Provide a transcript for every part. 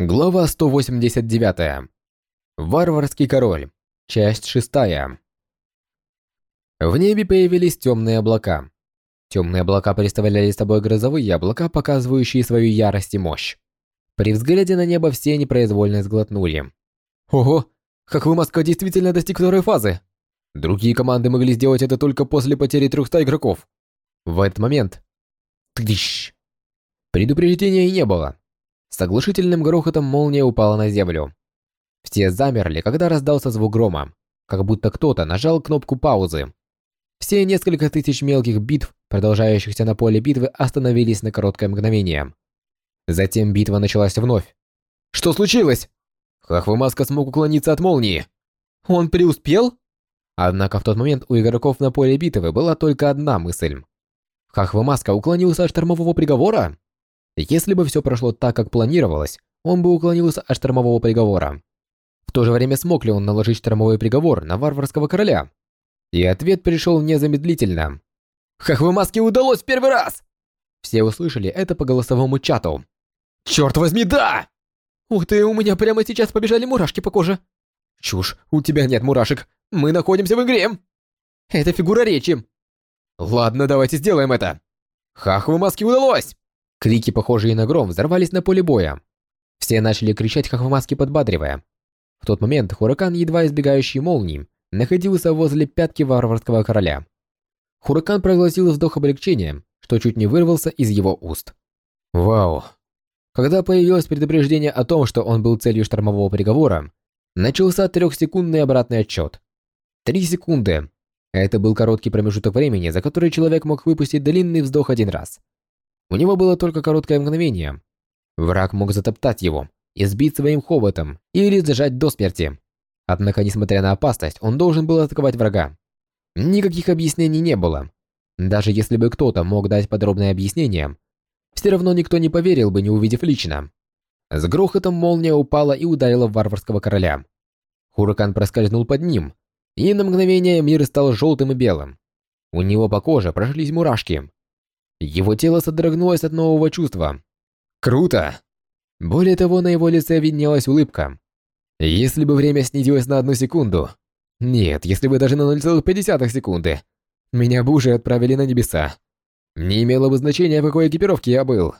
Глава 189. Варварский король. Часть 6. В небе появились темные облака. Темные облака представляли собой грозовые облака, показывающие свою ярость и мощь. При взгляде на небо все непроизвольно сглотнули. Ого, Хахвымаска действительно достиг второй фазы. Другие команды могли сделать это только после потери 300 игроков. В этот момент... Тыщ! Предупреждения не было. С оглушительным грохотом молния упала на землю. Все замерли, когда раздался звук грома, как будто кто-то нажал кнопку паузы. Все несколько тысяч мелких битв, продолжающихся на поле битвы, остановились на короткое мгновение. Затем битва началась вновь. Что случилось? Хахвамаска смог уклониться от молнии. Он преуспел? Однако в тот момент у игроков на поле битвы была только одна мысль. Хахвамаска уклонился от штормового приговора? Если бы все прошло так, как планировалось, он бы уклонился от штормового приговора. В то же время смог ли он наложить штормовой приговор на варварского короля? И ответ пришел незамедлительно. «Хахвымаске удалось в первый раз!» Все услышали это по голосовому чату. «Черт возьми, да!» «Ух ты, у меня прямо сейчас побежали мурашки по коже!» «Чушь, у тебя нет мурашек, мы находимся в игре!» «Это фигура речи!» «Ладно, давайте сделаем это!» «Хахвымаске удалось!» Крики, похожие на гром, взорвались на поле боя. Все начали кричать хахвамаски подбадривая. В тот момент Хуракан, едва избегающий молнии, находился возле пятки варварского короля. Хуракан проглотил вздох облегчения, что чуть не вырвался из его уст. Вау. Когда появилось предупреждение о том, что он был целью штормового приговора, начался трехсекундный обратный отчет. Три секунды. Это был короткий промежуток времени, за который человек мог выпустить длинный вздох один раз. У него было только короткое мгновение. Враг мог затоптать его, избить своим хоботом или зажать до смерти. Однако, несмотря на опасность, он должен был атаковать врага. Никаких объяснений не было. Даже если бы кто-то мог дать подробное объяснение, все равно никто не поверил бы, не увидев лично. С грохотом молния упала и ударила в варварского короля. Хуракан проскользнул под ним, и на мгновение мир стал желтым и белым. У него по коже прошлись мурашки. Его тело содрогнулось от нового чувства. Круто! Более того, на его лице виднелась улыбка. Если бы время снизилось на одну секунду... Нет, если бы даже на 0,5 секунды. Меня бы уже отправили на небеса. Не имело бы значения, в какой экипировке я был.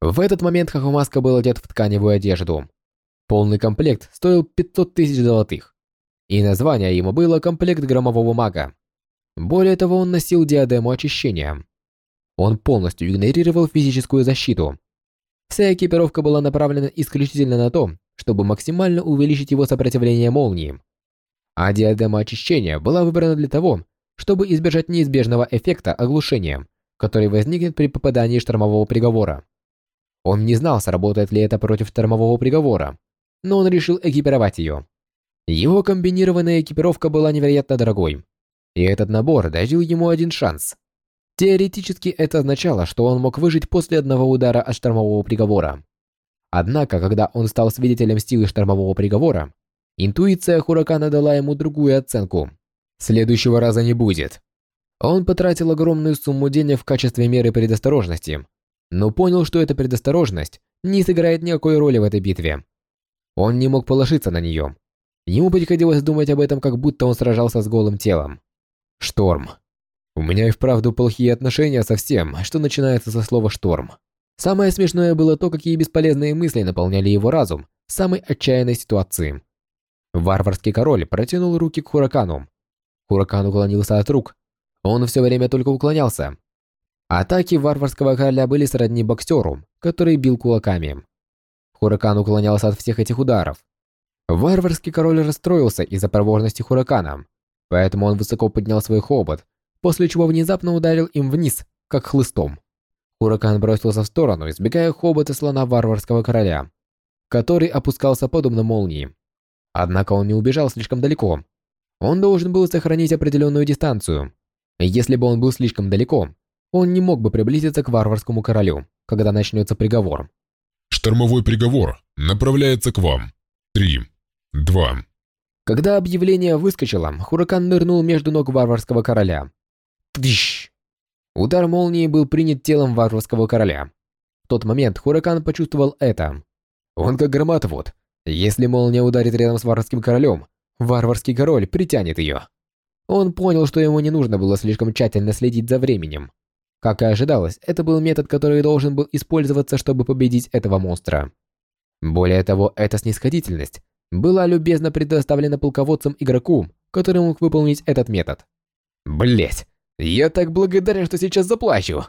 В этот момент Хахумаска был одет в тканевую одежду. Полный комплект стоил 500 тысяч золотых. И название ему было «Комплект громового мага». Более того, он носил диадему очищения. Он полностью игнорировал физическую защиту. Вся экипировка была направлена исключительно на то, чтобы максимально увеличить его сопротивление молнии. А диадема очищения была выбрана для того, чтобы избежать неизбежного эффекта оглушения, который возникнет при попадании штормового приговора. Он не знал, сработает ли это против штормового приговора, но он решил экипировать ее. Его комбинированная экипировка была невероятно дорогой, и этот набор дожил ему один шанс. Теоретически это означало, что он мог выжить после одного удара от штормового приговора. Однако, когда он стал свидетелем силы штормового приговора, интуиция Хуракана дала ему другую оценку. Следующего раза не будет. Он потратил огромную сумму денег в качестве меры предосторожности, но понял, что эта предосторожность не сыграет никакой роли в этой битве. Он не мог положиться на нее. Ему приходилось думать об этом, как будто он сражался с голым телом. Шторм. У меня и вправду плохие отношения со всем, что начинается со слова «шторм». Самое смешное было то, какие бесполезные мысли наполняли его разум в самой отчаянной ситуации. Варварский король протянул руки к Хуракану. Хуракан уклонился от рук. Он все время только уклонялся. Атаки варварского короля были сродни боксеру, который бил кулаками. Хуракан уклонялся от всех этих ударов. Варварский король расстроился из-за проворности Хуракана, поэтому он высоко поднял свой хобот после чего внезапно ударил им вниз, как хлыстом. Хуракан бросился в сторону, избегая хобота слона варварского короля, который опускался подобно молнии. Однако он не убежал слишком далеко. Он должен был сохранить определенную дистанцию. Если бы он был слишком далеко, он не мог бы приблизиться к варварскому королю, когда начнется приговор. Штормовой приговор направляется к вам. Три, два. Когда объявление выскочило, Хуракан нырнул между ног варварского короля Тыщ! Удар молнии был принят телом варварского короля. В тот момент Хуракан почувствовал это. Он как громоотвод. Если молния ударит рядом с варварским королем, варварский король притянет ее. Он понял, что ему не нужно было слишком тщательно следить за временем. Как и ожидалось, это был метод, который должен был использоваться, чтобы победить этого монстра. Более того, эта снисходительность была любезно предоставлена полководцам-игроку, который мог выполнить этот метод. Блять, я так благодарен, что сейчас заплачу.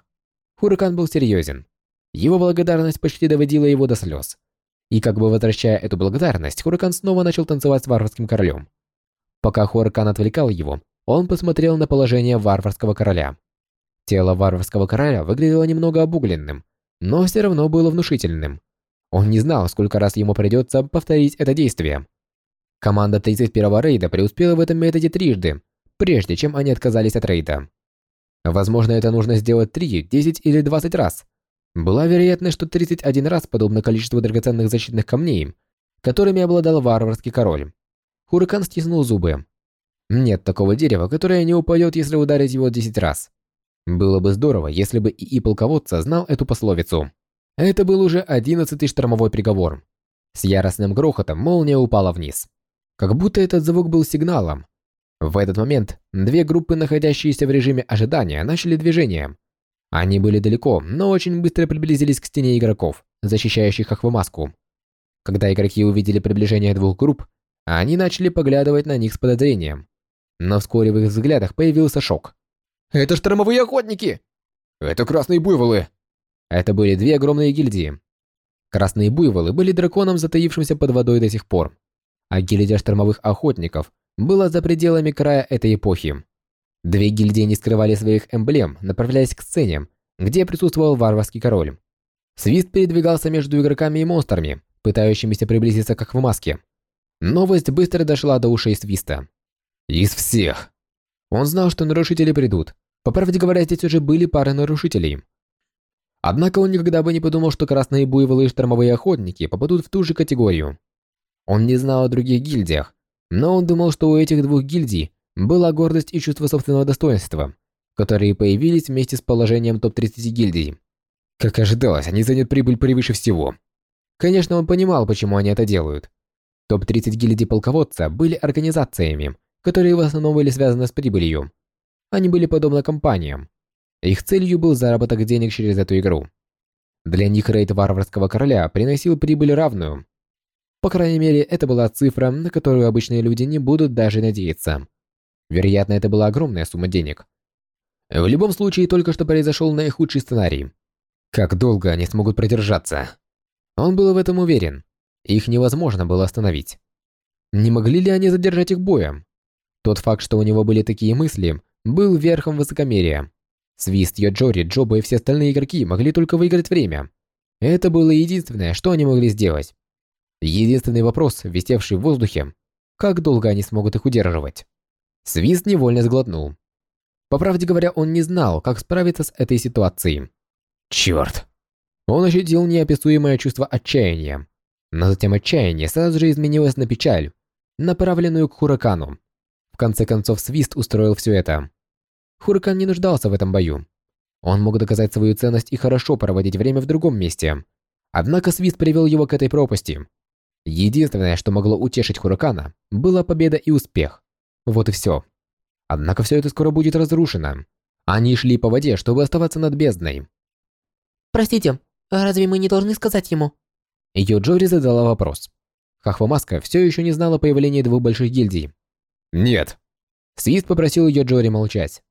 Хуракан был серьезен. Его благодарность почти доводила его до слез. И как бы возвращая эту благодарность, Хуракан снова начал танцевать с варварским королем. Пока Хуракан отвлекал его, он посмотрел на положение варварского короля. Тело варварского короля выглядело немного обугленным, но все равно было внушительным. Он не знал, сколько раз ему придется повторить это действие. Команда 31-го рейда преуспела в этом методе трижды, прежде чем они отказались от рейда. Возможно, это нужно сделать 3, 10 или 20 раз. Была вероятность, что 31 раз подобно количеству драгоценных защитных камней, которыми обладал варварский король. Хуракан стиснул зубы. Нет такого дерева, которое не упадет, если ударить его 10 раз. Было бы здорово, если бы ИИ полководца знал эту пословицу. Это был уже одиннадцатый штормовой приговор. С яростным грохотом молния упала вниз. Как будто этот звук был сигналом. В этот момент две группы, находящиеся в режиме ожидания, начали движение. Они были далеко, но очень быстро приблизились к стене игроков, защищающих Ахвамаску. Когда игроки увидели приближение двух групп, они начали поглядывать на них с подозрением. Но вскоре в их взглядах появился шок. Это штормовые охотники! Это красные буйволы! Это были две огромные гильдии. Красные буйволы были драконом, затаившимся под водой до сих пор. А гильдия штормовых охотников была за пределами края этой эпохи. Две гильдии не скрывали своих эмблем, направляясь к сцене, где присутствовал варварский король. Свист передвигался между игроками и монстрами, пытающимися приблизиться к Аквамаске. Новость быстро дошла до ушей Свиста. Из всех. Он знал, что нарушители придут, по правде говоря, здесь уже были пары нарушителей. Однако он никогда бы не подумал, что красные буйволы и штормовые охотники попадут в ту же категорию. Он не знал о других гильдиях, но он думал, что у этих двух гильдий была гордость и чувство собственного достоинства, которые появились вместе с положением топ-30 гильдий. Как ожидалось, они занят прибыль превыше всего. Конечно, он понимал, почему они это делают. Топ-30 гильдий полководца были организациями, которые в основном были связаны с прибылью. Они были подобны компаниям. Их целью был заработок денег через эту игру. Для них рейд варварского короля приносил прибыль равную. По крайней мере, это была цифра, на которую обычные люди не будут даже надеяться. Вероятно, это была огромная сумма денег. В любом случае, только что произошел наихудший сценарий. Как долго они смогут продержаться? Он был в этом уверен. Их невозможно было остановить. Не могли ли они задержать их боем? Тот факт, что у него были такие мысли, был верхом высокомерия. Свист, Йоджори, Джоба и все остальные игроки могли только выиграть время. Это было единственное, что они могли сделать. Единственный вопрос, висевший в воздухе, как долго они смогут их удерживать. Свист невольно сглотнул. По правде говоря, он не знал, как справиться с этой ситуацией. Черт! Он ощутил неописуемое чувство отчаяния. Но затем отчаяние сразу же изменилось на печаль, направленную к Хуракану. В конце концов, Свист устроил все это. Хуракан не нуждался в этом бою. Он мог доказать свою ценность и хорошо проводить время в другом месте. Однако Свист привел его к этой пропасти. Единственное, что могло утешить Хуракана, была победа и успех. Вот и все. Однако все это скоро будет разрушено. Они шли по воде, чтобы оставаться над бездной. «Простите, разве мы не должны сказать ему?» Ее Джори задала вопрос. Хахвамаска все еще не знала о появлении двух больших гильдий. «Нет». Свист попросил ее Джори молчать.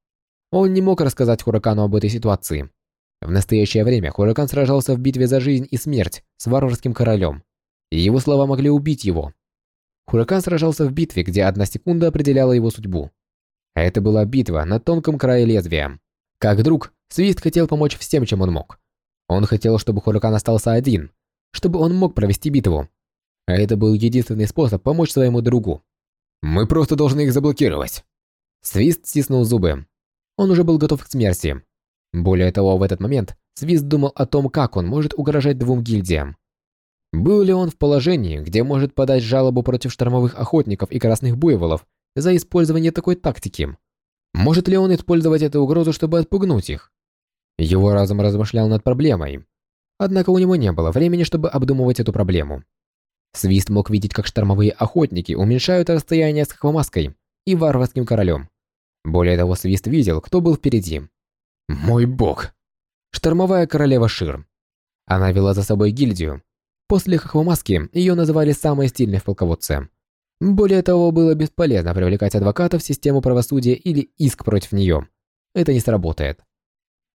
Он не мог рассказать Хуракану об этой ситуации. В настоящее время Хуракан сражался в битве за жизнь и смерть с варварским королем, и его слова могли убить его. Хуракан сражался в битве, где одна секунда определяла его судьбу. Это была битва на тонком крае лезвия. Как друг, Свист хотел помочь всем, чем он мог. Он хотел, чтобы Хуракан остался один, чтобы он мог провести битву. А это был единственный способ помочь своему другу. Мы просто должны их заблокировать. Свист стиснул зубы. Он уже был готов к смерти. Более того, в этот момент Свист думал о том, как он может угрожать двум гильдиям. Был ли он в положении, где может подать жалобу против штормовых охотников и красных буйволов за использование такой тактики? Может ли он использовать эту угрозу, чтобы отпугнуть их? Его разум размышлял над проблемой. Однако у него не было времени, чтобы обдумывать эту проблему. Свист мог видеть, как штормовые охотники уменьшают расстояние с Хвамаской и варварским королем. Более того, Свист видел, кто был впереди. Мой бог! Штормовая королева Шир. Она вела за собой гильдию. После Хохвамаски ее называли самой стильной в полководце. Более того, было бесполезно привлекать адвоката в систему правосудия или иск против нее. Это не сработает.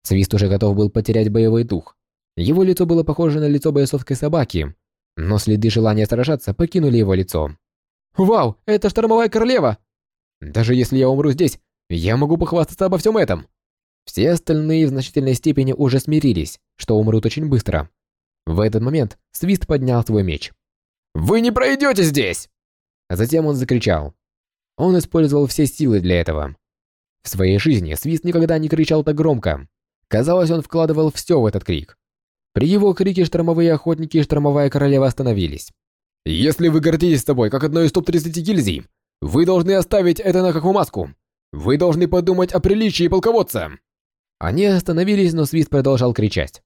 Свист уже готов был потерять боевой дух. Его лицо было похоже на лицо бойцовской собаки, но следы желания сражаться покинули его лицо. Вау, это штормовая королева! Даже если я умру здесь, я могу похвастаться обо всем этом. Все остальные в значительной степени уже смирились, что умрут очень быстро. В этот момент Свист поднял свой меч. «Вы не пройдете здесь!» Затем он закричал. Он использовал все силы для этого. В своей жизни Свист никогда не кричал так громко. Казалось, он вкладывал все в этот крик. При его крике штормовые охотники и штормовая королева остановились. «Если вы гордитесь собой, как одной из топ-30 гильдий, вы должны оставить это на маску. Вы должны подумать о приличии полководца!» Они остановились, но Свист продолжал кричать.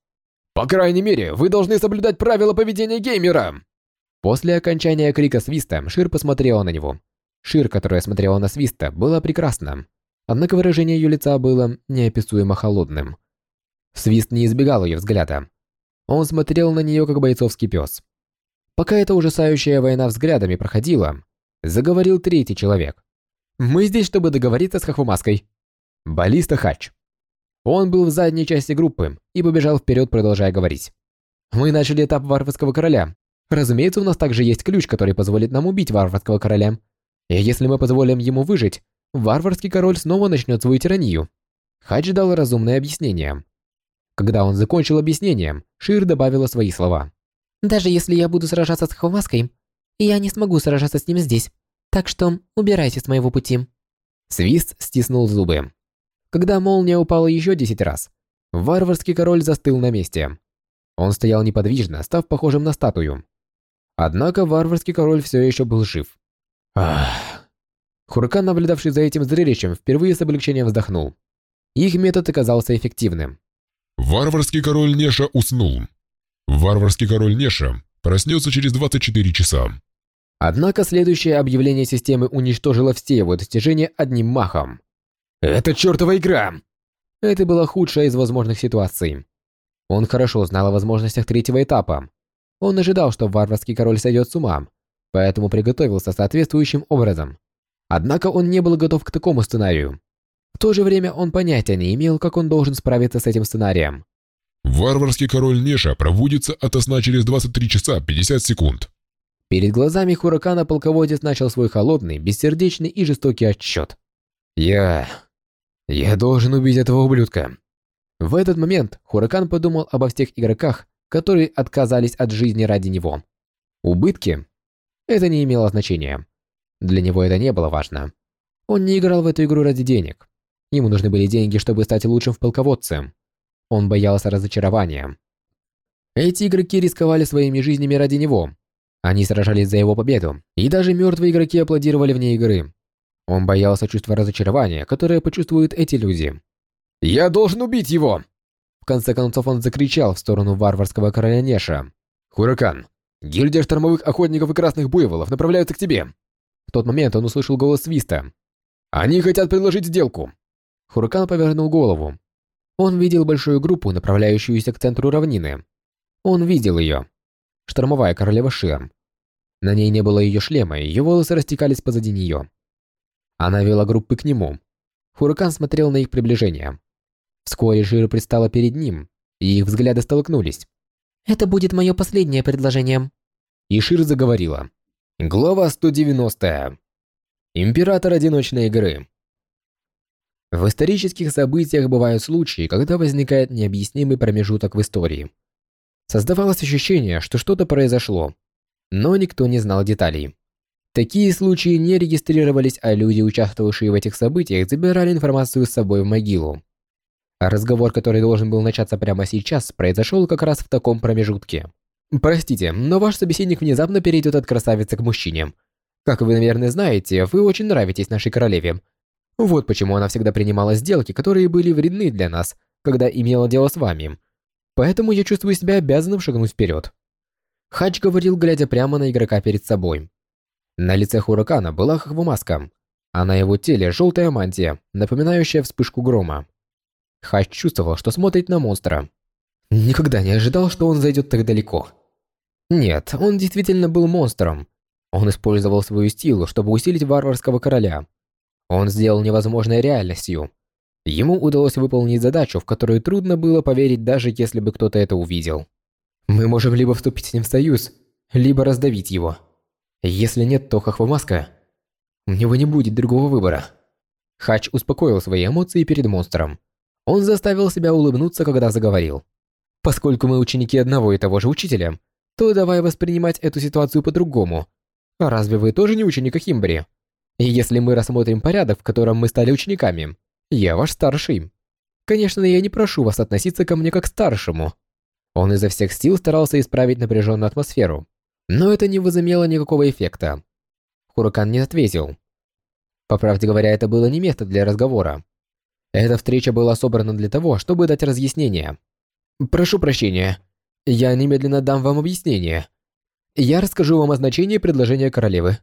«По крайней мере, вы должны соблюдать правила поведения геймера!» После окончания крика Свиста, Шир посмотрела на него. Шир, которая смотрела на Свиста, была прекрасна. Однако выражение ее лица было неописуемо холодным. Свист не избегал ее взгляда. Он смотрел на нее, как бойцовский пес. Пока эта ужасающая война взглядами проходила, заговорил третий человек. «Мы здесь, чтобы договориться с Хохвамаской». Баллиста Хач. Он был в задней части группы и побежал вперед, продолжая говорить. «Мы начали этап варварского короля. Разумеется, у нас также есть ключ, который позволит нам убить варварского короля. И если мы позволим ему выжить, варварский король снова начнет свою тиранию». Хадж дал разумное объяснение. Когда он закончил объяснение, Шир добавила свои слова. «Даже если я буду сражаться с Хвамаской, я не смогу сражаться с ним здесь. Так что убирайтесь с моего пути». Свист стиснул зубы. Когда молния упала еще десять раз, варварский король застыл на месте. Он стоял неподвижно, став похожим на статую. Однако варварский король все еще был жив. Ах. Хуракан, наблюдавший за этим зрелищем, впервые с облегчением вздохнул. Их метод оказался эффективным. Варварский король Неша уснул. Варварский король Неша проснется через 24 часа. Однако следующее объявление системы уничтожило все его достижения одним махом. «Это чертова игра!» Это была худшая из возможных ситуаций. Он хорошо знал о возможностях третьего этапа. Он ожидал, что варварский король сойдет с ума, поэтому приготовился соответствующим образом. Однако он не был готов к такому сценарию. В то же время он понятия не имел, как он должен справиться с этим сценарием. Варварский король Неша пробудится ото сна через 23 часа 50 секунд. Перед глазами Хуракана полководец начал свой холодный, бессердечный и жестокий отсчет. «Я... Я должен убить этого ублюдка. В этот момент Хуракан подумал обо всех игроках, которые отказались от жизни ради него. Убытки? Это не имело значения. Для него это не было важно. Он не играл в эту игру ради денег. Ему нужны были деньги, чтобы стать лучшим в полководце. Он боялся разочарования. Эти игроки рисковали своими жизнями ради него. Они сражались за его победу, и даже мертвые игроки аплодировали вне игры. Он боялся чувства разочарования, которое почувствуют эти люди. «Я должен убить его!» В конце концов он закричал в сторону варварского короля Неша. «Хуракан, гильдия штормовых охотников и красных буйволов направляются к тебе!» В тот момент он услышал голос Свиста. «Они хотят предложить сделку!» Хуракан повернул голову. Он видел большую группу, направляющуюся к центру равнины. Он видел ее. Штормовая королева Шир. На ней не было ее шлема, ее волосы растекались позади нее. Она вела группы к нему. Хуракан смотрел на их приближение. Вскоре Жира предстала перед ним, и их взгляды столкнулись. «Это будет мое последнее предложение». И Шир заговорила. Глава 190. Император одиночной игры. В исторических событиях бывают случаи, когда возникает необъяснимый промежуток в истории. Создавалось ощущение, что что-то произошло, но никто не знал деталей. Такие случаи не регистрировались, а люди, участвовавшие в этих событиях, забирали информацию с собой в могилу. А разговор, который должен был начаться прямо сейчас, произошел как раз в таком промежутке. Простите, но ваш собеседник внезапно перейдет от красавицы к мужчине. Как вы, наверное, знаете, вы очень нравитесь нашей королеве. Вот почему она всегда принимала сделки, которые были вредны для нас, когда имела дело с вами. поэтому я чувствую себя обязанным шагнуть вперед. Хач говорил, глядя прямо на игрока перед собой. На лице Хуракана была хохвомаска, а на его теле желтая мантия, напоминающая вспышку грома. Хач чувствовал, что смотрит на монстра. Никогда не ожидал, что он зайдет так далеко. Нет, он действительно был монстром. Он использовал свою силу, чтобы усилить варварского короля. Он сделал невозможное реальностью. Ему удалось выполнить задачу, в которую трудно было поверить, даже если бы кто-то это увидел. Мы можем либо вступить с ним в союз, либо раздавить его. Если нет, то Хохвамаска... У него не будет другого выбора. Хач успокоил свои эмоции перед монстром. Он заставил себя улыбнуться, когда заговорил. Поскольку мы ученики одного и того же учителя, то давай воспринимать эту ситуацию по-другому. А разве вы тоже не ученик Химбри? И если мы рассмотрим порядок, в котором мы стали учениками, я ваш старший. Конечно, я не прошу вас относиться ко мне как к старшему. Он изо всех сил старался исправить напряженную атмосферу, но это не возымело никакого эффекта. Хуракан не ответил. По правде говоря, это было не место для разговора. Эта встреча была собрана для того, чтобы дать разъяснение. Прошу прощения. Я немедленно дам вам объяснение. Я расскажу вам о значении предложения королевы.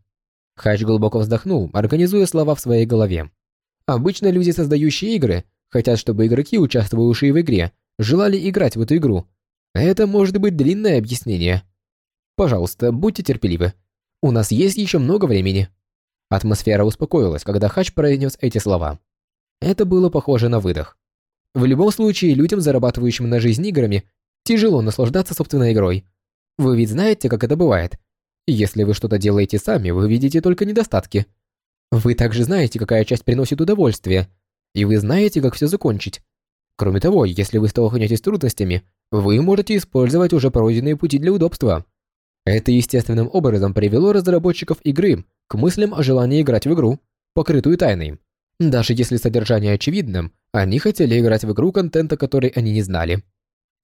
Хач глубоко вздохнул, организуя слова в своей голове. Обычно люди, создающие игры, хотят, чтобы игроки, участвующие в игре, желали играть в эту игру. Это может быть длинное объяснение. Пожалуйста, будьте терпеливы. У нас есть еще много времени. Атмосфера успокоилась, когда Хач произнес эти слова. Это было похоже на выдох. В любом случае, людям, зарабатывающим на жизнь играми, тяжело наслаждаться собственной игрой. Вы ведь знаете, как это бывает. Если вы что-то делаете сами, вы видите только недостатки. Вы также знаете, какая часть приносит удовольствие, и вы знаете, как все закончить. Кроме того, если вы столкнетесь с трудностями, вы можете использовать уже пройденные пути для удобства. Это естественным образом привело разработчиков игры к мыслям о желании играть в игру, покрытую тайной. Даже если содержание очевидным, они хотели играть в игру, контента которой они не знали.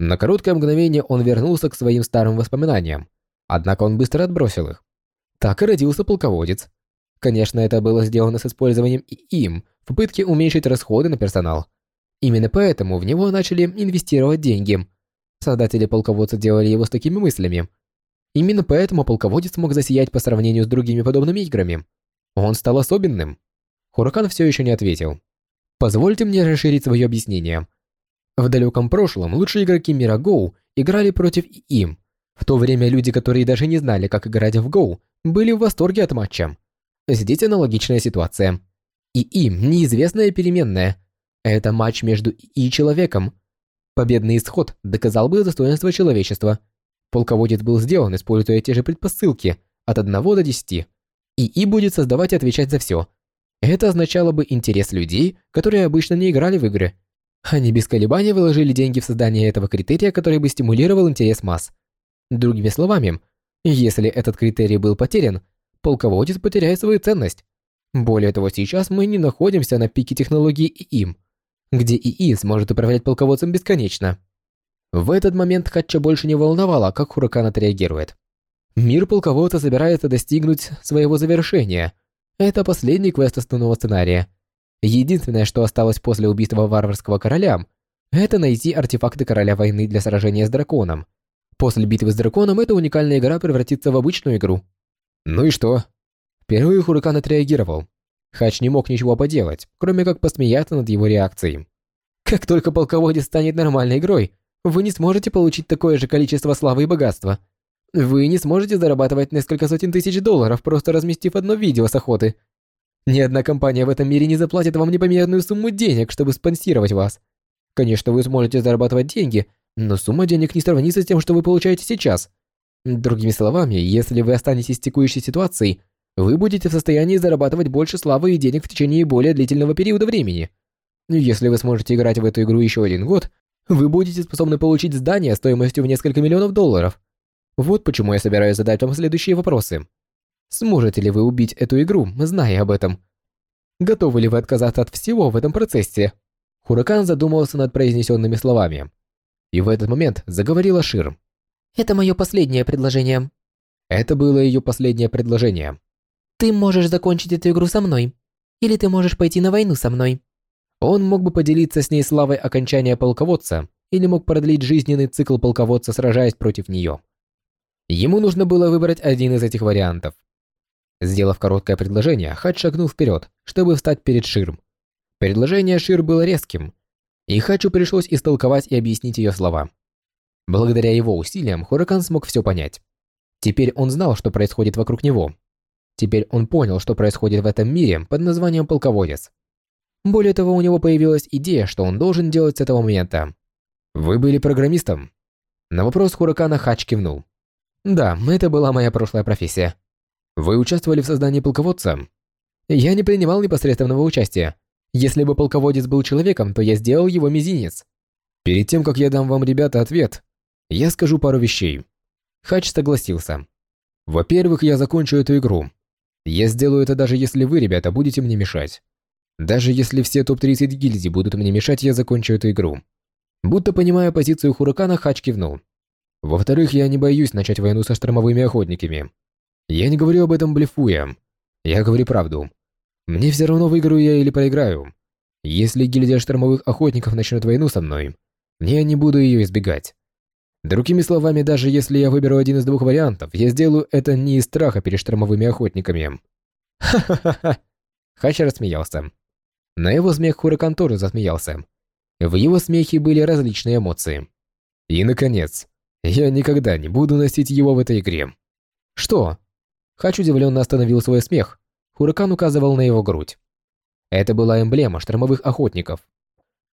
На короткое мгновение он вернулся к своим старым воспоминаниям, однако он быстро отбросил их. Так и родился полководец. Конечно, это было сделано с использованием им в попытке уменьшить расходы на персонал. Именно поэтому в него начали инвестировать деньги. Создатели полководца делали его с такими мыслями. Именно поэтому полководец мог засиять по сравнению с другими подобными играми. Он стал особенным. Хуракан все еще не ответил. Позвольте мне расширить свое объяснение. В далеком прошлом лучшие игроки мира Go играли против им. В то время люди, которые даже не знали, как играть в Go, были в восторге от матча. Здесь аналогичная ситуация. И им неизвестная переменная. Это матч между и человеком. Победный исход доказал бы достоинство человечества. Полководец был сделан, используя те же предпосылки, от 1 до 10. ИИ будет создавать и отвечать за все. Это означало бы интерес людей, которые обычно не играли в игры. Они без колебаний выложили деньги в создание этого критерия, который бы стимулировал интерес масс. Другими словами, если этот критерий был потерян, полководец потеряет свою ценность. Более того, сейчас мы не находимся на пике технологии ИИМ, где ИИ сможет управлять полководцем бесконечно. В этот момент Хатча больше не волновало, как Хуракан отреагирует. Мир полководца собирается достигнуть своего завершения. Это последний квест основного сценария. Единственное, что осталось после убийства варварского короля, это найти артефакты короля войны для сражения с драконом. После битвы с драконом эта уникальная игра превратится в обычную игру. Ну и что? Впервые Хуракан отреагировал. Хач не мог ничего поделать, кроме как посмеяться над его реакцией. Как только полководец станет нормальной игрой, вы не сможете получить такое же количество славы и богатства. Вы не сможете зарабатывать несколько сотен тысяч долларов, просто разместив одно видео с охоты. Ни одна компания в этом мире не заплатит вам непомерную сумму денег, чтобы спонсировать вас. Конечно, вы сможете зарабатывать деньги, но сумма денег не сравнится с тем, что вы получаете сейчас. Другими словами, если вы останетесь в текущей ситуации, вы будете в состоянии зарабатывать больше славы и денег в течение более длительного периода времени. Если вы сможете играть в эту игру еще один год, вы будете способны получить здание стоимостью в несколько миллионов долларов. Вот почему я собираюсь задать вам следующие вопросы. Сможете ли вы убить эту игру, зная об этом? Готовы ли вы отказаться от всего в этом процессе? Хуракан задумался над произнесенными словами. И в этот момент заговорила Шир. Это мое последнее предложение. Это было ее последнее предложение. Ты можешь закончить эту игру со мной. Или ты можешь пойти на войну со мной. Он мог бы поделиться с ней славой окончания полководца или мог продлить жизненный цикл полководца, сражаясь против нее. Ему нужно было выбрать один из этих вариантов. Сделав короткое предложение, Хадж шагнул вперед, чтобы встать перед Ширм. Предложение Шир было резким, и Хачу пришлось истолковать и объяснить ее слова. Благодаря его усилиям Хуракан смог все понять. Теперь он знал, что происходит вокруг него. Теперь он понял, что происходит в этом мире под названием полководец. Более того, у него появилась идея, что он должен делать с этого момента. «Вы были программистом?» На вопрос Хуракана Хач кивнул. «Да, это была моя прошлая профессия». «Вы участвовали в создании полководца?» «Я не принимал непосредственного участия. Если бы полководец был человеком, то я сделал его мизинец». «Перед тем, как я дам вам, ребята, ответ, я скажу пару вещей». Хач согласился. «Во-первых, я закончу эту игру. Я сделаю это даже если вы, ребята, будете мне мешать. Даже если все топ-30 гильдий будут мне мешать, я закончу эту игру. Будто понимая позицию Хуракана, Хач кивнул. Во-вторых, я не боюсь начать войну со штормовыми охотниками. Я не говорю об этом блефуя. Я говорю правду. Мне все равно, выиграю я или проиграю. Если гильдия штормовых охотников начнет войну со мной, я не буду ее избегать. Другими словами, даже если я выберу один из двух вариантов, я сделаю это не из страха перед штормовыми охотниками. Ха-ха-ха. Хач рассмеялся. На его смех Хуракан тоже засмеялся. В его смехе были различные эмоции. И, наконец, я никогда не буду носить его в этой игре. Что? Хач удивленно остановил свой смех. Хуракан указывал на его грудь. Это была эмблема штормовых охотников.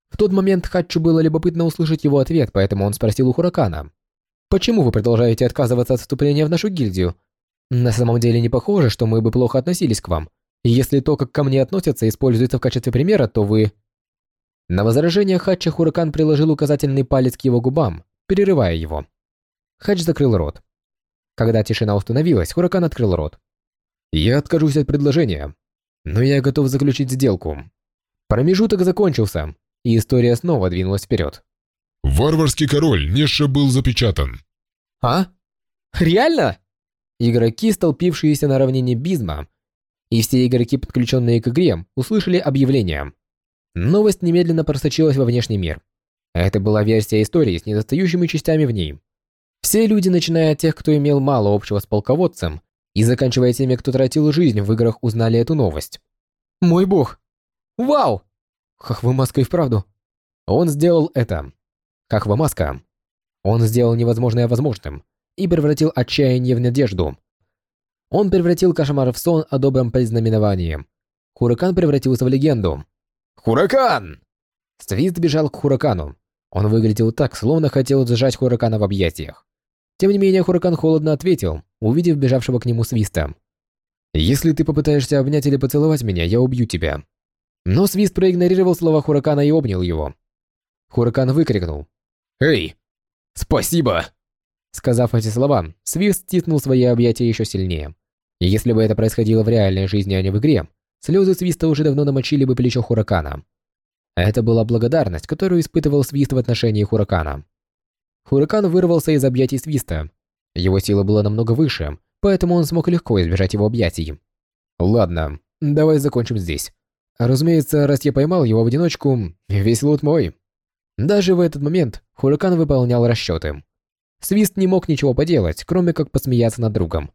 В тот момент Хачу было любопытно услышать его ответ, поэтому он спросил у Хуракана. «Почему вы продолжаете отказываться от вступления в нашу гильдию? На самом деле не похоже, что мы бы плохо относились к вам. Если то, как ко мне относятся, используется в качестве примера, то вы...» На возражение Хача Хуракан приложил указательный палец к его губам, перерывая его. Хач закрыл рот. Когда тишина установилась, Хуракан открыл рот. «Я откажусь от предложения, но я готов заключить сделку». Промежуток закончился, и история снова двинулась вперед. Варварский король Неша был запечатан. «А? Реально?» Игроки, столпившиеся на равнине Бизма, и все игроки, подключенные к игре, услышали объявление. Новость немедленно просочилась во внешний мир. Это была версия истории с недостающими частями в ней. Все люди, начиная от тех, кто имел мало общего с полководцем, и заканчивая теми, кто тратил жизнь в играх, узнали эту новость. «Мой бог! Вау! Хахва Маска и вправду. Он сделал это. Хахва Маска. Он сделал невозможное возможным и превратил отчаяние в надежду. Он превратил кошмар в сон о добром предзнаменовании. Хуракан превратился в легенду. «Хуракан!» Свист бежал к Хуракану. Он выглядел так, словно хотел сжать Хуракана в объятиях. Тем не менее, Хуракан холодно ответил, увидев бежавшего к нему Свиста. «Если ты попытаешься обнять или поцеловать меня, я убью тебя. Но Свист проигнорировал слова Хуракана и обнял его. Хуракан выкрикнул. «Эй! Спасибо!» Сказав эти слова, Свист стиснул свои объятия еще сильнее. Если бы это происходило в реальной жизни, а не в игре, слезы Свиста уже давно намочили бы плечо Хуракана. Это была благодарность, которую испытывал Свист в отношении Хуракана. Хуракан вырвался из объятий Свиста. Его сила была намного выше, поэтому он смог легко избежать его объятий. «Ладно, давай закончим здесь. Разумеется, раз я поймал его в одиночку, весь лут мой. Даже в этот момент Хуракан выполнял расчеты. Свист не мог ничего поделать, кроме как посмеяться над другом.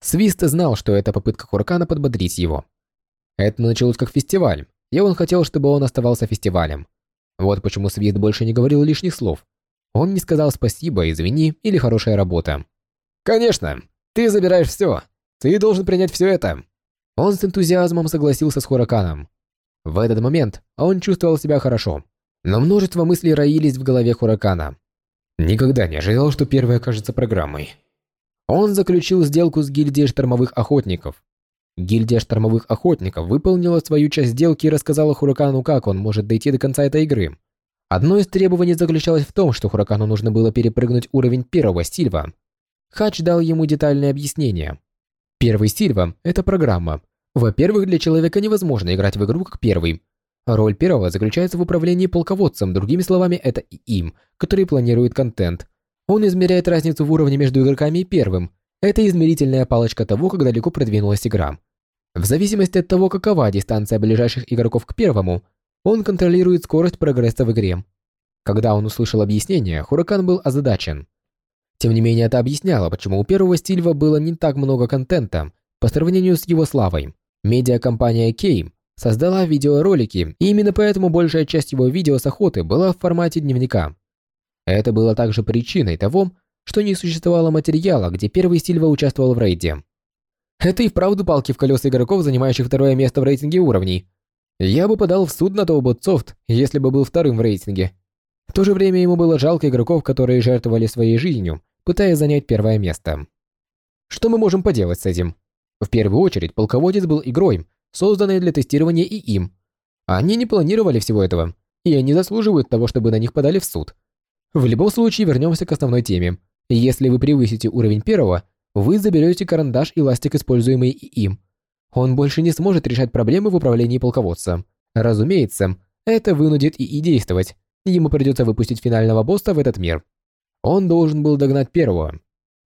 Свист знал, что это попытка Хуракана подбодрить его. Это началось как фестиваль, и он хотел, чтобы он оставался фестивалем. Вот почему Свист больше не говорил лишних слов. Он не сказал спасибо, извини или хорошая работа. «Конечно, ты забираешь все. Ты должен принять все это». Он с энтузиазмом согласился с Хураканом. В этот момент он чувствовал себя хорошо, но множество мыслей роились в голове Хуракана. Никогда не ожидал, что первое окажется программой. Он заключил сделку с гильдией штормовых охотников. Гильдия штормовых охотников выполнила свою часть сделки и рассказала Хуракану, как он может дойти до конца этой игры. Одно из требований заключалось в том, что Хуракану нужно было перепрыгнуть уровень первого Сильва. Хач дал ему детальное объяснение. Первый Сильва – это программа, во-первых, для человека невозможно играть в игру как первый. Роль первого заключается в управлении полководцем, другими словами, это им, который планирует контент. Он измеряет разницу в уровне между игроками и первым. Это измерительная палочка того, как далеко продвинулась игра. В зависимости от того, какова дистанция ближайших игроков к первому, он контролирует скорость прогресса в игре. Когда он услышал объяснение, Хуракан был озадачен. Тем не менее, это объясняло, почему у первого Стильва было не так много контента по сравнению с его славой. Медиакомпания Кейм создала видеоролики, и именно поэтому большая часть его видео с охоты была в формате дневника. Это было также причиной того, что не существовало материала, где первый Сильва участвовал в рейде. Это и вправду палки в колеса игроков, занимающих второе место в рейтинге уровней. Я бы подал в суд на Тоубот Софт, если бы был вторым в рейтинге. В то же время ему было жалко игроков, которые жертвовали своей жизнью, пытаясь занять первое место. Что мы можем поделать с этим? В первую очередь, полководец был игрой, созданной для тестирования и им. Они не планировали всего этого, и они заслуживают того, чтобы на них подали в суд. В любом случае, вернемся к основной теме. Если вы превысите уровень первого, вы заберете карандаш и ластик, используемый им. Он больше не сможет решать проблемы в управлении полководцем. Разумеется, это вынудит ИИ действовать. Ему придется выпустить финального босса в этот мир. Он должен был догнать первого.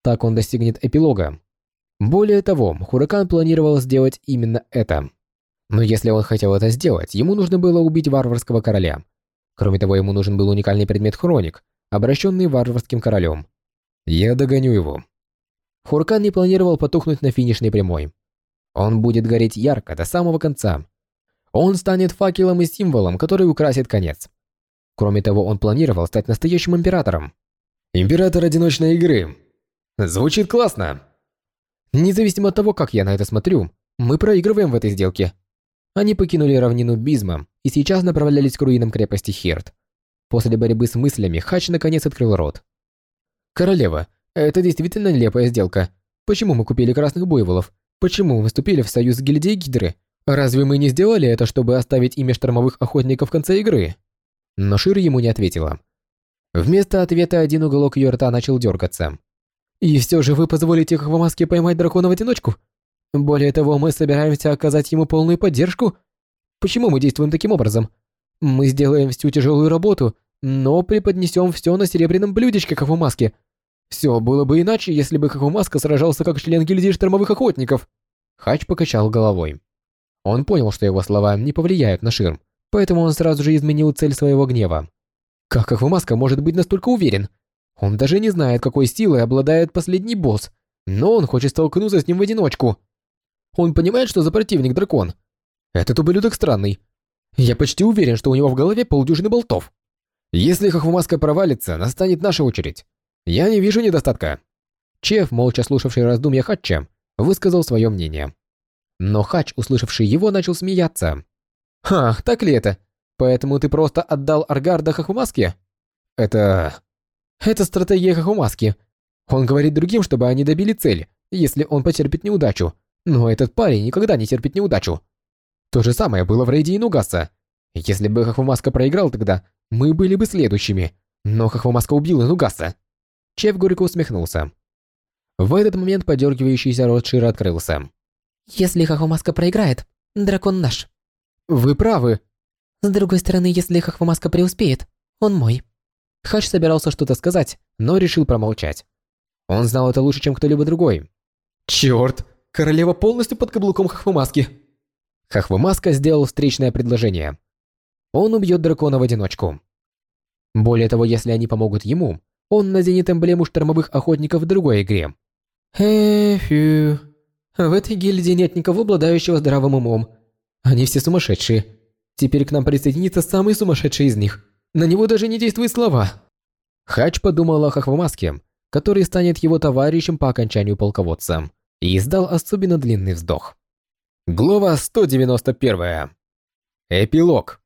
Так он достигнет эпилога. Более того, Хуракан планировал сделать именно это. Но если он хотел это сделать, ему нужно было убить варварского короля. Кроме того, ему нужен был уникальный предмет хроник, обращенный варварским королем. Я догоню его. Хуракан не планировал потухнуть на финишной прямой. Он будет гореть ярко до самого конца. Он станет факелом и символом, который украсит конец. Кроме того, он планировал стать настоящим императором. Император одиночной игры. Звучит классно. Независимо от того, как я на это смотрю, мы проигрываем в этой сделке. Они покинули равнину Бизма и сейчас направлялись к руинам крепости Хирт. После борьбы с мыслями Хач наконец открыл рот. «Королева, это действительно нелепая сделка. Почему мы купили красных буйволов? Почему мы вступили в союз с гильдией Гидры? Разве мы не сделали это, чтобы оставить имя штормовых охотников в конце игры?» Но Шир ему не ответила. Вместо ответа один уголок ее рта начал дергаться. «И все же вы позволите Хвамаске поймать дракона в одиночку? Более того, мы собираемся оказать ему полную поддержку? Почему мы действуем таким образом? Мы сделаем всю тяжелую работу, но преподнесем все на серебряном блюдечке Хвамаске. Все было бы иначе, если бы Хвамаска сражался как член гильдии штормовых охотников». Хач покачал головой. Он понял, что его слова не повлияют на Ширм, поэтому он сразу же изменил цель своего гнева. Как Хвамаска может быть настолько уверен? Он даже не знает, какой силой обладает последний босс, но он хочет столкнуться с ним в одиночку. Он понимает, что за противник дракон. Этот ублюдок странный. Я почти уверен, что у него в голове полдюжины болтов. Если Хохвамаска провалится, настанет наша очередь. Я не вижу недостатка. Чеф, молча слушавший раздумья Хатча, высказал свое мнение. Но Хач, услышавший его, начал смеяться. «Ха, так ли это? Поэтому ты просто отдал Аргарда Хохвамаске?» «Это... это стратегия Хохвамаски. Он говорит другим, чтобы они добили цель, если он потерпит неудачу, но этот парень никогда не терпит неудачу. То же самое было в рейде Инугаса. Если бы Хохвамаска проиграл тогда, мы были бы следующими. Но Хохвамаска убил Инугаса. Чеф горько усмехнулся. В этот момент подергивающийся рот Шира открылся. Если Хохвамаска проиграет, дракон наш. Вы правы. С другой стороны, если Хохвамаска преуспеет, он мой. Хаш собирался что-то сказать, но решил промолчать. Он знал это лучше, чем кто-либо другой. Черт! Королева полностью под каблуком Хахвамаски. Хахвамаска сделал встречное предложение. Он убьет дракона в одиночку. Более того, если они помогут ему, он наденет эмблему штормовых охотников в другой игре. Эфью. В этой гильдии нет никого, обладающего здравым умом. Они все сумасшедшие. Теперь к нам присоединится самый сумасшедший из них. На него даже не действуют слова. Хач подумал о Хахвамаске, который станет его товарищем по окончанию полководца и издал особенно длинный вздох. Глава 191. Эпилог.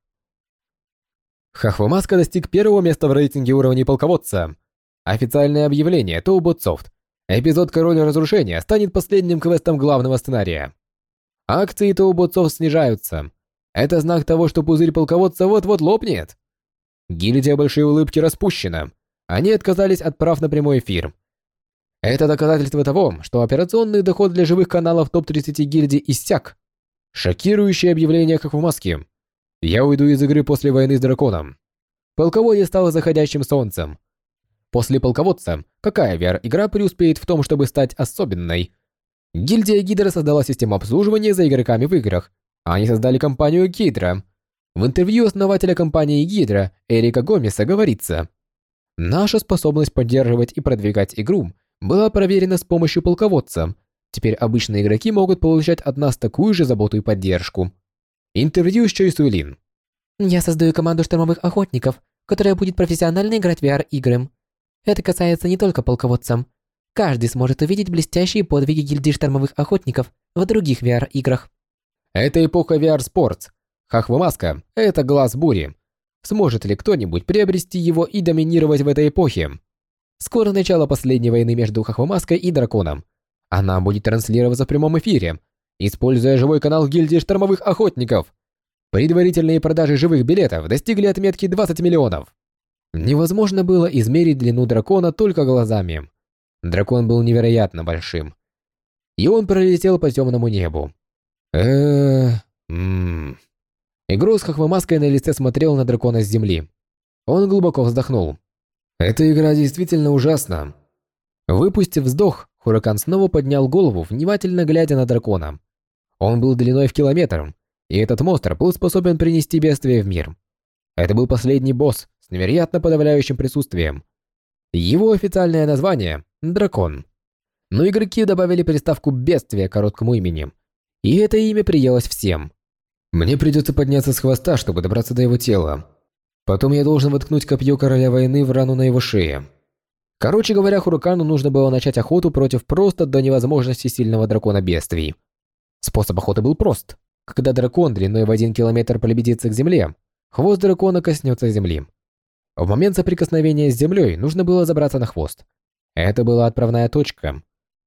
Хахвамаска достиг первого места в рейтинге уровней полководца. Официальное объявление Тоубот Софт. Эпизод Король Разрушения станет последним квестом главного сценария. Акции Тоубот Софт снижаются. Это знак того, что пузырь полководца вот-вот лопнет. Гильдия Большой Улыбки распущена. Они отказались от прав на прямой эфир. Это доказательство того, что операционный доход для живых каналов топ-30 гильдий иссяк. Шокирующее объявление, как в маске. Я уйду из игры после войны с драконом. Полководец стал заходящим солнцем. После полководца, какая VR-игра преуспеет в том, чтобы стать особенной? Гильдия Гидра создала систему обслуживания за игроками в играх. Они создали компанию Гидра. В интервью основателя компании Гидра Эрика Гомеса говорится, «Наша способность поддерживать и продвигать игру была проверена с помощью полководца. Теперь обычные игроки могут получать от нас такую же заботу и поддержку». Интервью с Чой Суэлин. Я создаю команду штурмовых охотников, которая будет профессионально играть в VR-игры. Это касается не только полководцам. Каждый сможет увидеть блестящие подвиги гильдии штурмовых охотников в других VR-играх. Это эпоха VR Sports. Хахвамаска – это глаз бури. Сможет ли кто-нибудь приобрести его и доминировать в этой эпохе? Скоро начало последней войны между Хахвамаской и Драконом. Она будет транслироваться в прямом эфире, используя живой канал гильдии штормовых охотников. Предварительные продажи живых билетов достигли отметки 20 миллионов. Невозможно было измерить длину дракона только глазами. Дракон был невероятно большим. И он пролетел по темному небу. э. Игру с хохвомаской на лице смотрел на дракона с земли. Он глубоко вздохнул. Эта игра действительно ужасна. Выпустив вздох, Хуракан снова поднял голову, внимательно глядя на дракона. Он был длиной в километр, и этот монстр был способен принести бедствие в мир. Это был последний босс с невероятно подавляющим присутствием. Его официальное название – Дракон. Но игроки добавили приставку «бедствие» короткому имени. И это имя приелось всем. Мне придется подняться с хвоста, чтобы добраться до его тела. Потом я должен воткнуть копье короля войны в рану на его шее. Короче говоря, Хуракану нужно было начать охоту против просто до невозможности сильного дракона бедствий. Способ охоты был прост. Когда дракон длиной в один километр приблизится к земле, хвост дракона коснется земли. В момент соприкосновения с землей нужно было забраться на хвост. Это была отправная точка.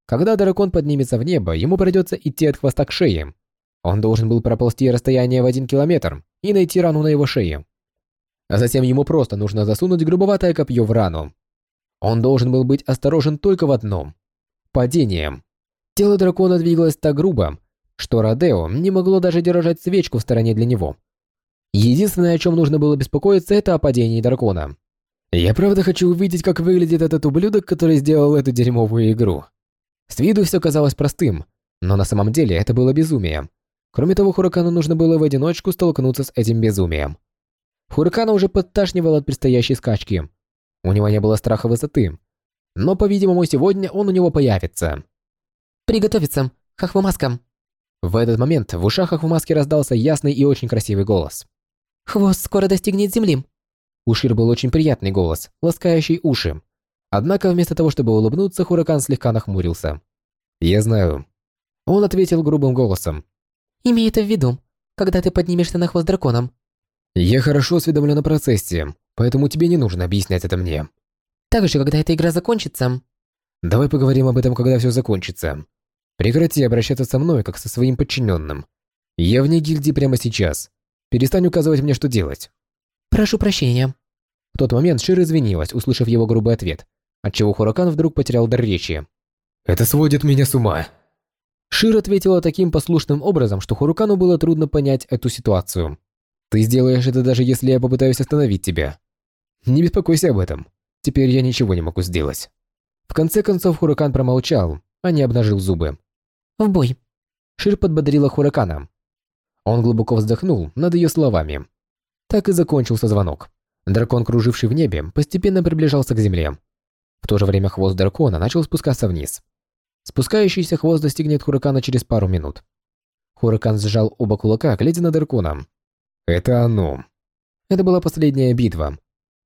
Когда дракон поднимется в небо, ему придется идти от хвоста к шее, он должен был проползти расстояние в один километр и найти рану на его шее. А затем ему просто нужно засунуть грубоватое копье в рану. Он должен был быть осторожен только в одном – падением. Тело дракона двигалось так грубо, что Родео не могло даже держать свечку в стороне для него. Единственное, о чем нужно было беспокоиться, это о падении дракона. Я правда хочу увидеть, как выглядит этот ублюдок, который сделал эту дерьмовую игру. С виду все казалось простым, но на самом деле это было безумие. Кроме того, Хуракану нужно было в одиночку столкнуться с этим безумием. Хуракана уже подташнивал от предстоящей скачки. У него не было страха высоты. Но, по-видимому, сегодня он у него появится. «Приготовиться! Хахвамаска!» В этот момент в ушах Хахвамаски раздался ясный и очень красивый голос. «Хвост скоро достигнет земли!» У Шир был очень приятный голос, ласкающий уши. Однако вместо того, чтобы улыбнуться, Хуракан слегка нахмурился. «Я знаю». Он ответил грубым голосом. Имей это в виду, когда ты поднимешься на хвост драконом. Я хорошо осведомлен о процессе, поэтому тебе не нужно объяснять это мне. Также, когда эта игра закончится... Давай поговорим об этом, когда все закончится. Прекрати обращаться со мной, как со своим подчиненным. Я вне гильдии прямо сейчас. Перестань указывать мне, что делать. Прошу прощения. В тот момент Шир извинилась, услышав его грубый ответ, отчего Хуракан вдруг потерял дар речи. Это сводит меня с ума. Шир ответила таким послушным образом, что Хурукану было трудно понять эту ситуацию. «Ты сделаешь это даже если я попытаюсь остановить тебя. Не беспокойся об этом. Теперь я ничего не могу сделать». В конце концов Хуракан промолчал, а не обнажил зубы. «В бой!» Шир подбодрила Хуракана. Он глубоко вздохнул над ее словами. Так и закончился звонок. Дракон, круживший в небе, постепенно приближался к земле. В то же время хвост дракона начал спускаться вниз. Спускающийся хвост достигнет Хуракана через пару минут. Хуракан сжал оба кулака, глядя на дракона. Это оно. Это была последняя битва.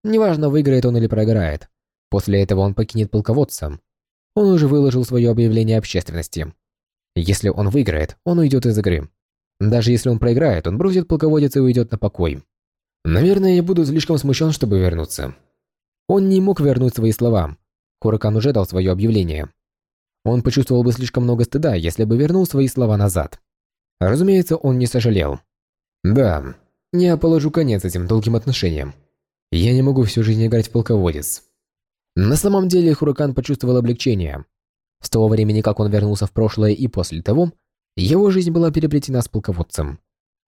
Неважно, выиграет он или проиграет. После этого он покинет полководца. Он уже выложил свое объявление общественности. Если он выиграет, он уйдет из игры. Даже если он проиграет, он бросит полководец и уйдет на покой. Наверное, я буду слишком смущен, чтобы вернуться. Он не мог вернуть свои слова. Хуракан уже дал свое объявление. Он почувствовал бы слишком много стыда, если бы вернул свои слова назад. Разумеется, он не сожалел. Да, я положу конец этим долгим отношениям. Я не могу всю жизнь играть в полководец. На самом деле Хуракан почувствовал облегчение. С того времени, как он вернулся в прошлое и после того, его жизнь была переплетена с полководцем.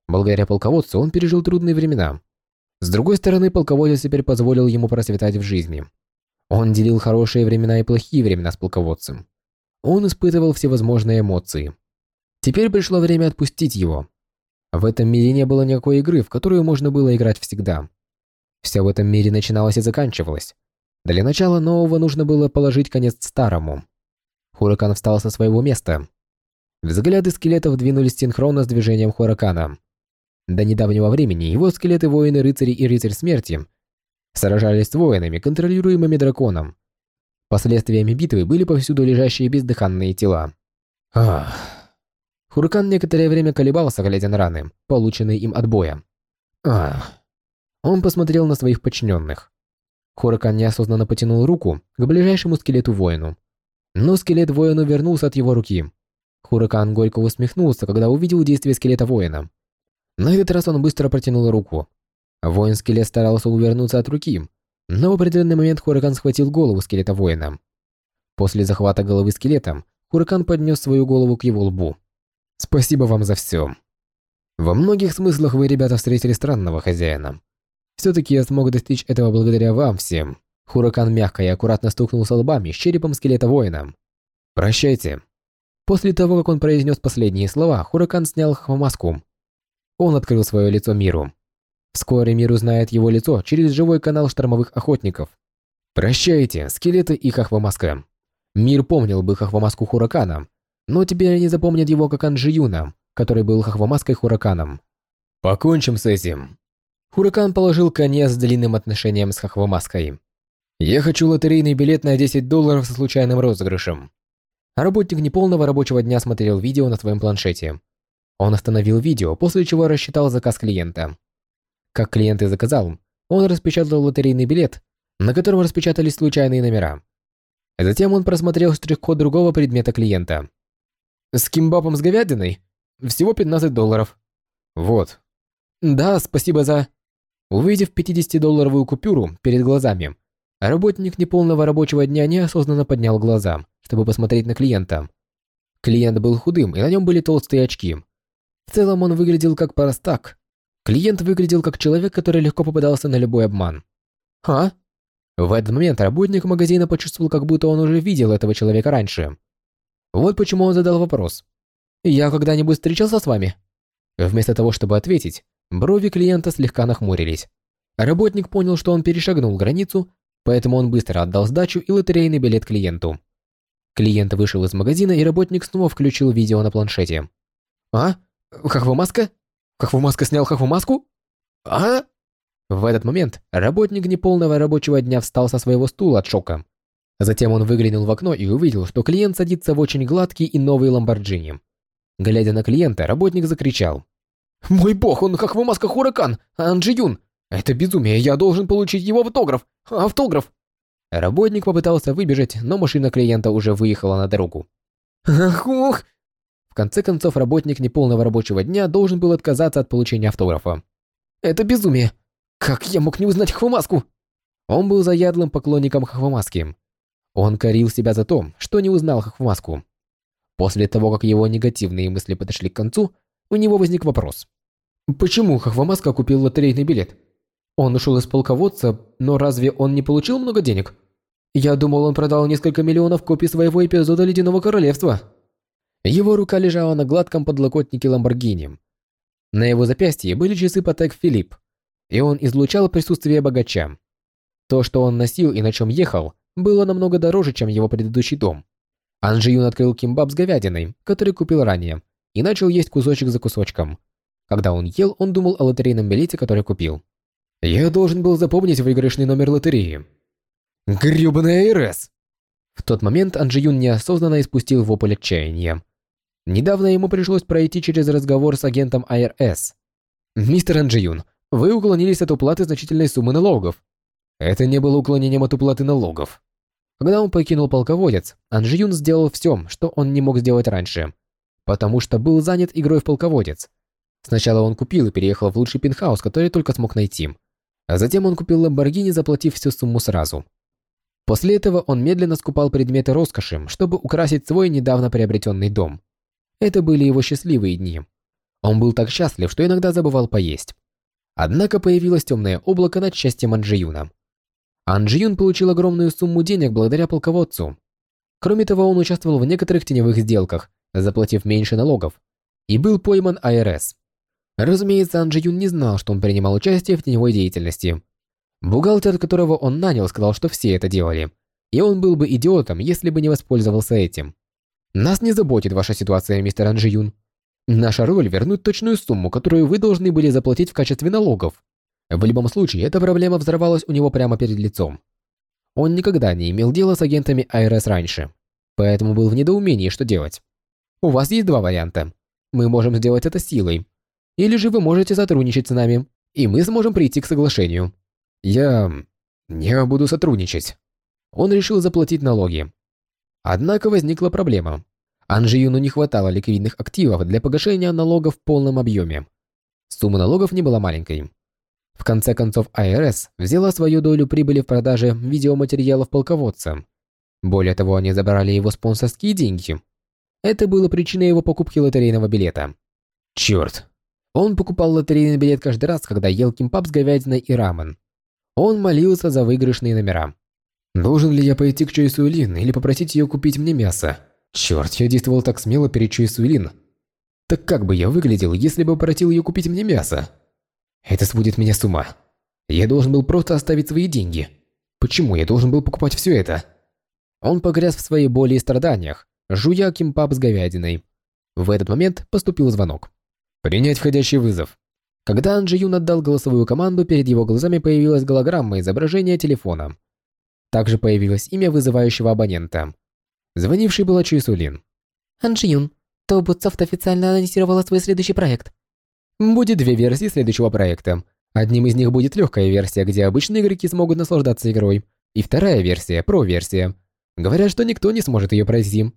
Благодаря полководцу он пережил трудные времена. С другой стороны, полководец теперь позволил ему процветать в жизни. Он делил хорошие времена и плохие времена с полководцем. Он испытывал всевозможные эмоции. Теперь пришло время отпустить его. В этом мире не было никакой игры, в которую можно было играть всегда. Все в этом мире начиналось и заканчивалось. Для начала нового нужно было положить конец старому. Хуракан встал со своего места. Взгляды скелетов двинулись синхронно с движением Хуракана. До недавнего времени его скелеты воины рыцари и рыцарь смерти сражались с воинами, контролируемыми драконом. Последствиями битвы были повсюду лежащие бездыханные тела. Ах. Хуракан некоторое время колебался, глядя на раны, полученные им от боя. Ах. Он посмотрел на своих подчиненных. Хуракан неосознанно потянул руку к ближайшему скелету воину. Но скелет воину вернулся от его руки. Хуракан горько усмехнулся, когда увидел действие скелета воина. На этот раз он быстро протянул руку. Воин-скелет старался увернуться от руки, но в определенный момент Хуракан схватил голову скелета воина. После захвата головы скелета, Хуракан поднес свою голову к его лбу. «Спасибо вам за все. Во многих смыслах вы, ребята, встретили странного хозяина. Все-таки я смог достичь этого благодаря вам всем». Хуракан мягко и аккуратно стукнулся лбами с черепом скелета воина. «Прощайте». После того, как он произнес последние слова, Хуракан снял хвамаску. Он открыл свое лицо миру. Вскоре мир узнает его лицо через живой канал штормовых охотников. Прощайте, скелеты и Хахвамаска. Мир помнил бы Хахвамаску Хуракана, но теперь они запомнят его как Анджиюна, который был Хахвамаской Хураканом. Покончим с этим. Хуракан положил конец длинным отношениям с Хахвамаской. Я хочу лотерейный билет на 10 долларов со случайным розыгрышем. Работник неполного рабочего дня смотрел видео на своем планшете. Он остановил видео, после чего рассчитал заказ клиента. Как клиент и заказал, он распечатал лотерейный билет, на котором распечатались случайные номера. Затем он просмотрел штрих-код другого предмета клиента. С кимбапом с говядиной? Всего 15 долларов. Вот. Да, спасибо за... Увидев 50-долларовую купюру перед глазами, работник неполного рабочего дня неосознанно поднял глаза, чтобы посмотреть на клиента. Клиент был худым, и на нем были толстые очки. В целом он выглядел как простак, Клиент выглядел как человек, который легко попадался на любой обман. «А?» В этот момент работник магазина почувствовал, как будто он уже видел этого человека раньше. Вот почему он задал вопрос. «Я когда-нибудь встречался с вами?» Вместо того, чтобы ответить, брови клиента слегка нахмурились. Работник понял, что он перешагнул границу, поэтому он быстро отдал сдачу и лотерейный билет клиенту. Клиент вышел из магазина, и работник снова включил видео на планшете. «А? Хахвамаска?» Хохвумаска снял хохвумаску? А? В этот момент работник неполного рабочего дня встал со своего стула от шока. Затем он выглянул в окно и увидел, что клиент садится в очень гладкий и новый Ламборджини. Глядя на клиента, работник закричал. «Мой бог, он Хохвумаска Хуракан, Анджи Юн! Это безумие, я должен получить его автограф! Автограф!» Работник попытался выбежать, но машина клиента уже выехала на дорогу. «Ах, ух!» конце концов, работник неполного рабочего дня должен был отказаться от получения автографа. Это безумие! Как я мог не узнать Хвамаску? Он был заядлым поклонником Хвамаски. Он корил себя за то, что не узнал Хвамаску. После того, как его негативные мысли подошли к концу, у него возник вопрос. Почему Хахвамаска купил лотерейный билет? Он ушел из полководца, но разве он не получил много денег? Я думал, он продал несколько миллионов копий своего эпизода Ледяного Королевства. Его рука лежала на гладком подлокотнике Ламборгини. На его запястье были часы Патек Филипп, и он излучал присутствие богача. То, что он носил и на чем ехал, было намного дороже, чем его предыдущий дом. Анжиюн открыл кимбаб с говядиной, который купил ранее, и начал есть кусочек за кусочком. Когда он ел, он думал о лотерейном билете, который купил. «Я должен был запомнить выигрышный номер лотереи». «Грёбаная РС!» В тот момент Анжиюн неосознанно испустил вопль отчаяния. Недавно ему пришлось пройти через разговор с агентом АРС. «Мистер Анджиюн, вы уклонились от уплаты значительной суммы налогов». Это не было уклонением от уплаты налогов. Когда он покинул полководец, Анджиюн сделал все, что он не мог сделать раньше, потому что был занят игрой в полководец. Сначала он купил и переехал в лучший пентхаус, который только смог найти. А затем он купил Ламборгини, заплатив всю сумму сразу. После этого он медленно скупал предметы роскоши, чтобы украсить свой недавно приобретенный дом. Это были его счастливые дни. Он был так счастлив, что иногда забывал поесть. Однако появилось темное облако над счастьем Анджиюна. Анджиюн получил огромную сумму денег благодаря полководцу. Кроме того, он участвовал в некоторых теневых сделках, заплатив меньше налогов, и был пойман АРС. Разумеется, Ан Джи Юн не знал, что он принимал участие в теневой деятельности. Бухгалтер, которого он нанял, сказал, что все это делали. И он был бы идиотом, если бы не воспользовался этим. Нас не заботит ваша ситуация, мистер Ан Джи Юн. Наша роль – вернуть точную сумму, которую вы должны были заплатить в качестве налогов. В любом случае, эта проблема взорвалась у него прямо перед лицом. Он никогда не имел дела с агентами АРС раньше, поэтому был в недоумении, что делать. У вас есть два варианта. Мы можем сделать это силой. Или же вы можете сотрудничать с нами, и мы сможем прийти к соглашению. Я... не буду сотрудничать. Он решил заплатить налоги. Однако возникла проблема. Анжиюну не хватало ликвидных активов для погашения налогов в полном объеме. Сумма налогов не была маленькой. В конце концов, АРС взяла свою долю прибыли в продаже видеоматериалов полководца. Более того, они забрали его спонсорские деньги. Это было причиной его покупки лотерейного билета. Черт. Он покупал лотерейный билет каждый раз, когда ел кимпап с говядиной и рамен. Он молился за выигрышные номера. Должен ли я пойти к Чой Суэлин или попросить ее купить мне мясо? Черт, я действовал так смело перед Чуи Суилин. Так как бы я выглядел, если бы попросил ее купить мне мясо? Это сводит меня с ума. Я должен был просто оставить свои деньги. Почему я должен был покупать все это? Он погряз в своей боли и страданиях, жуя кимпап с говядиной. В этот момент поступил звонок. Принять входящий вызов. Когда Анджи Юн отдал голосовую команду, перед его глазами появилась голограмма изображения телефона. Также появилось имя вызывающего абонента. Звонивший была Чуй Сулин. Анжиюн, Тобутсофт официально анонсировала свой следующий проект. Будет две версии следующего проекта. Одним из них будет легкая версия, где обычные игроки смогут наслаждаться игрой. И вторая версия, про-версия. Говорят, что никто не сможет ее пройти.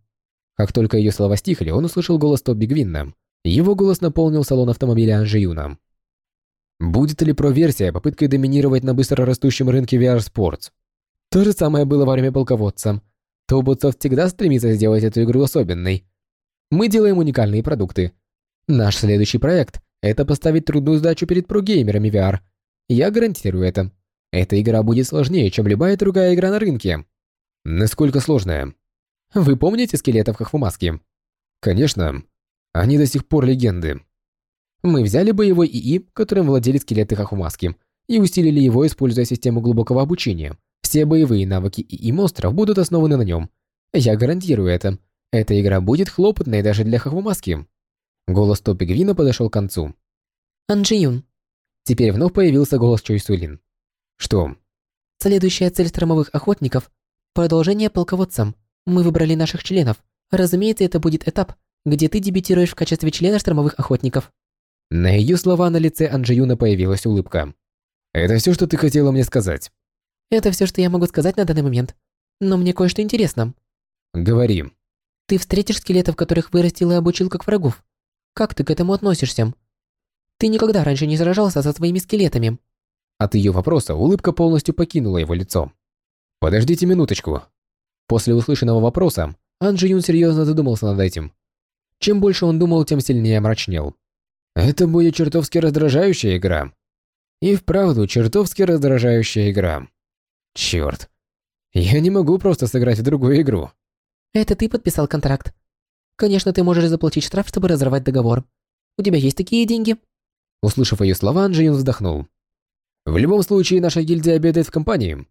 Как только ее слова стихли, он услышал голос Тоби Гвинна. Его голос наполнил салон автомобиля Анжиюна. Будет ли про-версия попыткой доминировать на быстро растущем рынке VR Sports? То же самое было во время полководца. Тобутсов всегда стремится сделать эту игру особенной. Мы делаем уникальные продукты. Наш следующий проект – это поставить трудную задачу перед прогеймерами VR. Я гарантирую это. Эта игра будет сложнее, чем любая другая игра на рынке. Насколько сложная? Вы помните скелетов Хахвумаски? Конечно. Они до сих пор легенды. Мы взяли боевой ИИ, которым владели скелеты Хахумаски, и усилили его, используя систему глубокого обучения – все боевые навыки и монстров будут основаны на нем. Я гарантирую это. Эта игра будет хлопотной даже для Хахвумаски. Голос Топи Гвина подошел к концу. Анджиюн. Теперь вновь появился голос Чой Сулин. Что? Следующая цель штормовых охотников – продолжение полководцам. Мы выбрали наших членов. Разумеется, это будет этап, где ты дебютируешь в качестве члена штормовых охотников. На ее слова на лице Анджиюна появилась улыбка. «Это все, что ты хотела мне сказать?» Это все, что я могу сказать на данный момент. Но мне кое-что интересно. Говори. Ты встретишь скелетов, которых вырастил и обучил как врагов. Как ты к этому относишься? Ты никогда раньше не сражался со своими скелетами. От ее вопроса улыбка полностью покинула его лицо. Подождите минуточку. После услышанного вопроса Анджи Юн серьезно задумался над этим. Чем больше он думал, тем сильнее мрачнел. Это будет чертовски раздражающая игра. И вправду чертовски раздражающая игра. Черт. Я не могу просто сыграть в другую игру. Это ты подписал контракт. Конечно, ты можешь заплатить штраф, чтобы разорвать договор. У тебя есть такие деньги? Услышав ее слова, Анджиюн вздохнул. В любом случае, наша гильдия обедает в компании.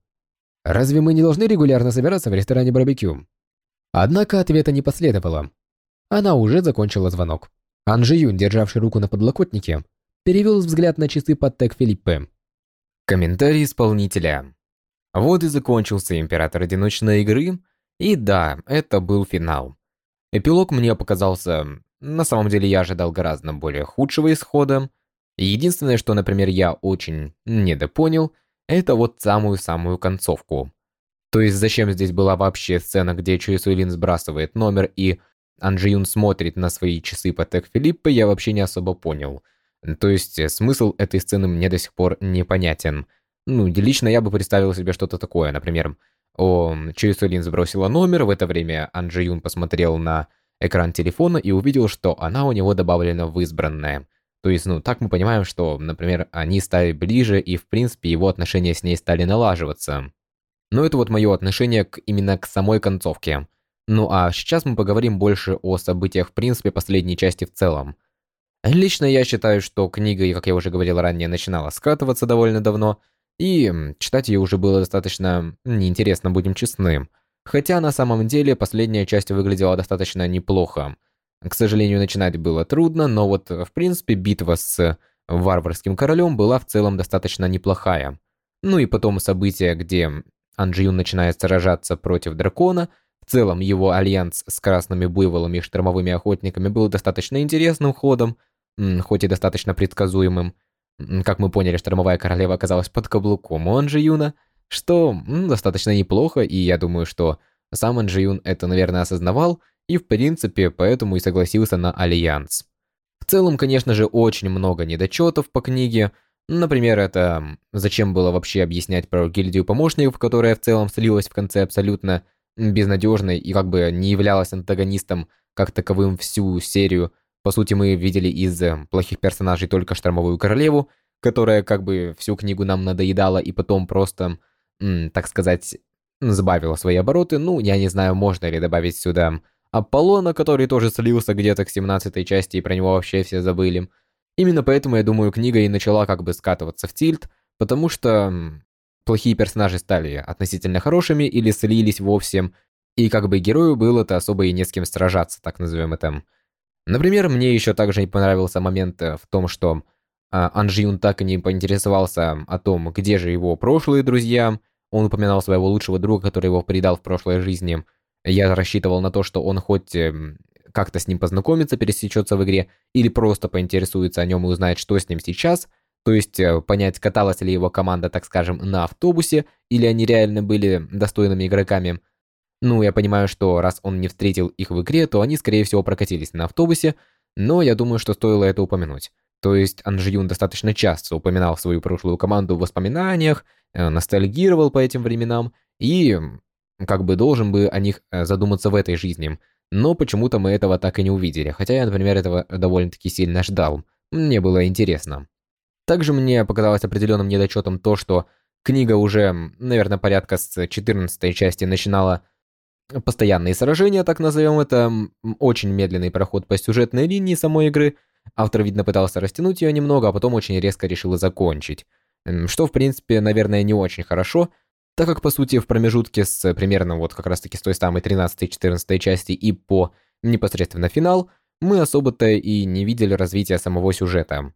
Разве мы не должны регулярно собираться в ресторане барбекю? Однако ответа не последовало. Она уже закончила звонок. Анжи Юн, державший руку на подлокотнике, перевел взгляд на часы под тег Филиппе. Комментарий исполнителя. Вот и закончился Император Одиночной Игры, и да, это был финал. Эпилог мне показался... На самом деле я ожидал гораздо более худшего исхода. Единственное, что, например, я очень недопонял, это вот самую-самую концовку. То есть зачем здесь была вообще сцена, где Чуи Суэлин сбрасывает номер и Анджиюн смотрит на свои часы по тег Филиппа, я вообще не особо понял. То есть смысл этой сцены мне до сих пор непонятен. Ну, лично я бы представил себе что-то такое. Например, о, Чуи Сулин сбросила номер, в это время Анджи Юн посмотрел на экран телефона и увидел, что она у него добавлена в избранное. То есть, ну, так мы понимаем, что, например, они стали ближе, и, в принципе, его отношения с ней стали налаживаться. Но это вот мое отношение к, именно к самой концовке. Ну а сейчас мы поговорим больше о событиях, в принципе, последней части в целом. Лично я считаю, что книга, как я уже говорил ранее, начинала скатываться довольно давно, и читать ее уже было достаточно неинтересно, будем честны. Хотя на самом деле последняя часть выглядела достаточно неплохо. К сожалению, начинать было трудно, но вот в принципе битва с варварским королем была в целом достаточно неплохая. Ну и потом события, где Анджиюн начинает сражаться против дракона, в целом его альянс с красными буйволами и штормовыми охотниками был достаточно интересным ходом, хоть и достаточно предсказуемым. Как мы поняли, штормовая королева оказалась под каблуком у Анжиюна, что достаточно неплохо, и я думаю, что сам Анжиюн это, наверное, осознавал, и в принципе поэтому и согласился на альянс. В целом, конечно же, очень много недочетов по книге. Например, это зачем было вообще объяснять про гильдию помощников, которая в целом слилась в конце абсолютно безнадежной и как бы не являлась антагонистом как таковым всю серию, по сути, мы видели из э, плохих персонажей только Штормовую Королеву, которая как бы всю книгу нам надоедала и потом просто, так сказать, сбавила свои обороты. Ну, я не знаю, можно ли добавить сюда Аполлона, который тоже слился где-то к 17 части, и про него вообще все забыли. Именно поэтому, я думаю, книга и начала как бы скатываться в тильт, потому что плохие персонажи стали относительно хорошими или слились вовсе, и как бы герою было-то особо и не с кем сражаться, так назовем это. Например, мне еще также не понравился момент э, в том, что а, Анжиюн так и не поинтересовался о том, где же его прошлые друзья. Он упоминал своего лучшего друга, который его предал в прошлой жизни. Я рассчитывал на то, что он хоть эм, как-то с ним познакомится, пересечется в игре, или просто поинтересуется о нем и узнает, что с ним сейчас. То есть э, понять, каталась ли его команда, так скажем, на автобусе, или они реально были достойными игроками. Ну, я понимаю, что раз он не встретил их в игре, то они, скорее всего, прокатились на автобусе, но я думаю, что стоило это упомянуть. То есть Анжиюн достаточно часто упоминал свою прошлую команду в воспоминаниях, э, ностальгировал по этим временам и как бы должен бы о них э, задуматься в этой жизни. Но почему-то мы этого так и не увидели, хотя я, например, этого довольно-таки сильно ждал. Мне было интересно. Также мне показалось определенным недочетом то, что книга уже, наверное, порядка с 14 части начинала постоянные сражения, так назовем это, очень медленный проход по сюжетной линии самой игры. Автор, видно, пытался растянуть ее немного, а потом очень резко решил закончить. Что, в принципе, наверное, не очень хорошо, так как, по сути, в промежутке с примерно вот как раз-таки с той самой 13-14 части и по непосредственно финал, мы особо-то и не видели развития самого сюжета.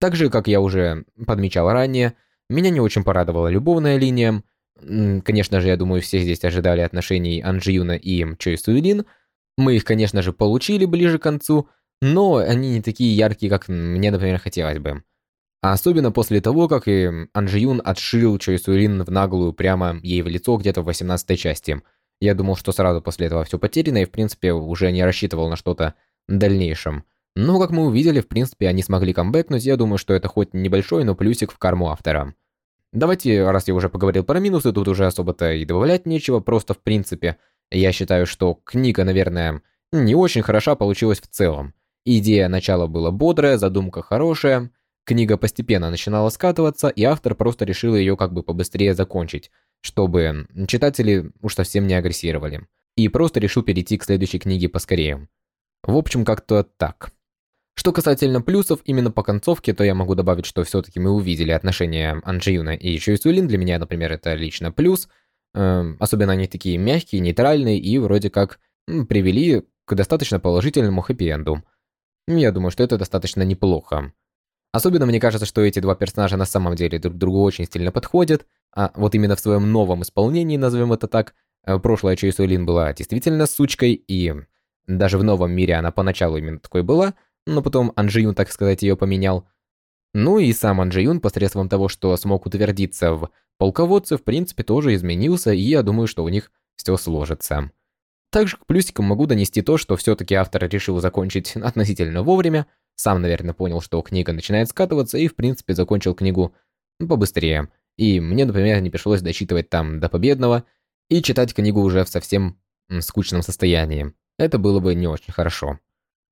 Также, как я уже подмечал ранее, меня не очень порадовала любовная линия, Конечно же, я думаю, все здесь ожидали отношений Анжиюна и Чой Суэлин. Мы их, конечно же, получили ближе к концу, но они не такие яркие, как мне, например, хотелось бы. особенно после того, как и Анжиюн отшил Чой Суэлин в наглую прямо ей в лицо где-то в 18 части. Я думал, что сразу после этого все потеряно и, в принципе, уже не рассчитывал на что-то дальнейшем. Но, как мы увидели, в принципе, они смогли камбэкнуть, я думаю, что это хоть небольшой, но плюсик в карму автора. Давайте, раз я уже поговорил про минусы, тут уже особо-то и добавлять нечего, просто в принципе, я считаю, что книга, наверное, не очень хороша получилась в целом. Идея начала была бодрая, задумка хорошая, книга постепенно начинала скатываться, и автор просто решил ее как бы побыстрее закончить, чтобы читатели уж совсем не агрессировали. И просто решил перейти к следующей книге поскорее. В общем, как-то так. Что касательно плюсов, именно по концовке, то я могу добавить, что все-таки мы увидели отношения Анджиюна и Чуисулин. Для меня, например, это лично плюс. Эм, особенно они такие мягкие, нейтральные и вроде как привели к достаточно положительному хэппи-энду. Я думаю, что это достаточно неплохо. Особенно мне кажется, что эти два персонажа на самом деле друг другу очень сильно подходят, а вот именно в своем новом исполнении, назовем это так, э, прошлая Чуисулин была действительно сучкой, и даже в новом мире она поначалу именно такой была – но потом Анжиюн, так сказать, ее поменял. Ну и сам Анжиюн посредством того, что смог утвердиться в полководце, в принципе, тоже изменился, и я думаю, что у них все сложится. Также к плюсикам могу донести то, что все-таки автор решил закончить относительно вовремя, сам, наверное, понял, что книга начинает скатываться, и, в принципе, закончил книгу побыстрее. И мне, например, не пришлось дочитывать там до победного и читать книгу уже в совсем скучном состоянии. Это было бы не очень хорошо.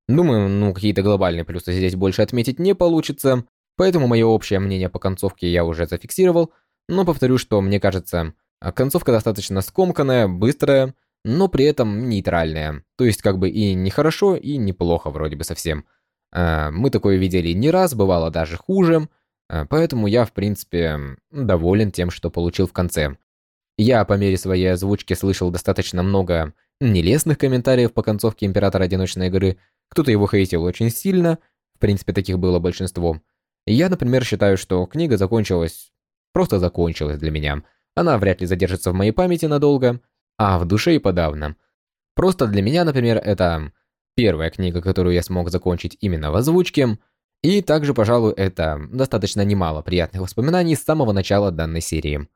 Думаю, ну, какие-то глобальные плюсы здесь больше отметить не получится, поэтому мое общее мнение по концовке я уже зафиксировал, но повторю, что мне кажется, концовка достаточно скомканная, быстрая, но при этом нейтральная. То есть как бы и не хорошо, и неплохо вроде бы совсем. Э, мы такое видели не раз, бывало даже хуже, э, поэтому я, в принципе, доволен тем, что получил в конце. Я по мере своей озвучки слышал достаточно много нелестных комментариев по концовке Императора Одиночной игры. Кто-то его хейтил очень сильно, в принципе, таких было большинство. Я, например, считаю, что книга закончилась... Просто закончилась для меня. Она вряд ли задержится в моей памяти надолго, а в душе и подавно. Просто для меня, например, это первая книга, которую я смог закончить именно в озвучке, и также, пожалуй, это достаточно немало приятных воспоминаний с самого начала данной серии.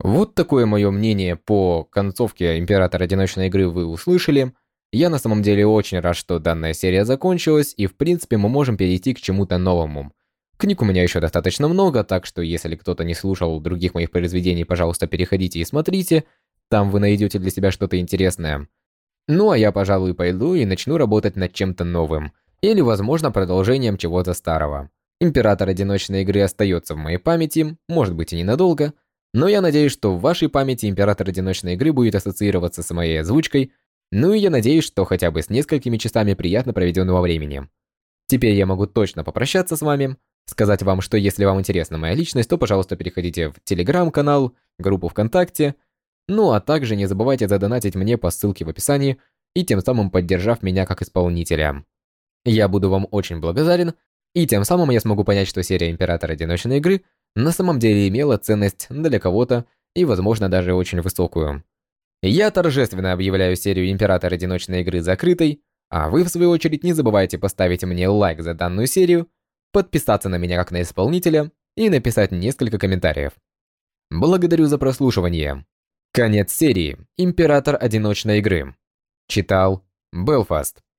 Вот такое мое мнение по концовке Императора Одиночной игры вы услышали. Я на самом деле очень рад, что данная серия закончилась, и в принципе мы можем перейти к чему-то новому. Книг у меня еще достаточно много, так что если кто-то не слушал других моих произведений, пожалуйста, переходите и смотрите, там вы найдете для себя что-то интересное. Ну а я, пожалуй, пойду и начну работать над чем-то новым, или, возможно, продолжением чего-то старого. Император Одиночной игры остается в моей памяти, может быть и ненадолго, но я надеюсь, что в вашей памяти Император Одиночной игры будет ассоциироваться с моей озвучкой, ну и я надеюсь, что хотя бы с несколькими часами приятно проведенного времени. Теперь я могу точно попрощаться с вами, сказать вам, что если вам интересна моя личность, то, пожалуйста, переходите в Телеграм-канал, группу ВКонтакте, ну а также не забывайте задонатить мне по ссылке в описании и тем самым поддержав меня как исполнителя. Я буду вам очень благодарен, и тем самым я смогу понять, что серия Император Одиночной игры на самом деле имела ценность для кого-то и, возможно, даже очень высокую. Я торжественно объявляю серию Император Одиночной игры закрытой, а вы, в свою очередь, не забывайте поставить мне лайк за данную серию, подписаться на меня как на исполнителя и написать несколько комментариев. Благодарю за прослушивание. Конец серии Император Одиночной игры. Читал Белфаст.